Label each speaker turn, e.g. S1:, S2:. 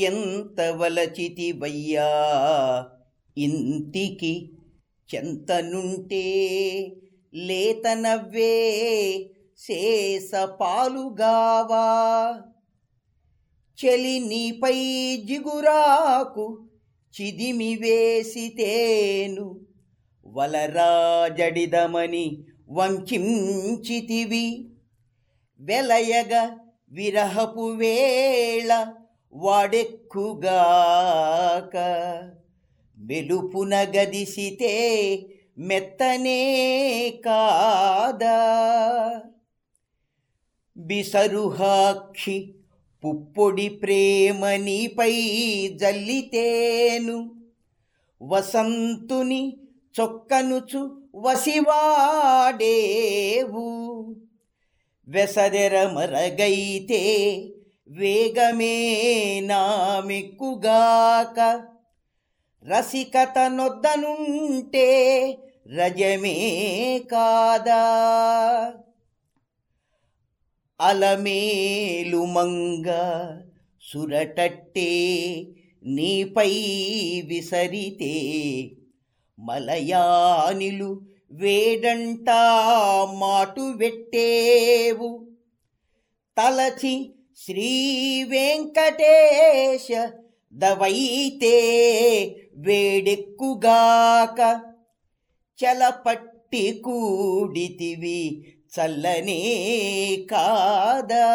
S1: ఎంత వలచితివయ్యా? ఇంటికి చెంతనుంటే లేతనవ్వే శేష పాలుగావా చెలి నీపై జిగురాకు చిదిమి వేసితేను వలరాజడిదమని వంచితివి వెలయగ విరహపు వేళ వాడెక్కుగాక మెలుపున గదిసితే మెత్తనే కాదా? బిసరుహాక్షి పుప్పొడి ప్రేమ నీపై జల్లితేను. వసంతుని చొక్కనుచు వసివాడేవు. వెసదెర మరగైతే వేగమే నామెక్కుగాక. రసికత నొద్దనుంటే రజమే కాదా. అలమేలుమంగ సురటట్టే నీపై విసరితే మలయానిలు వేడంటా మాటు వెట్టేవు. తలచి శ్రీ వెంకటేశ దవైతే వేడెక్కుగాక చలపట్టి కూడితివి చల్లనే కాదా?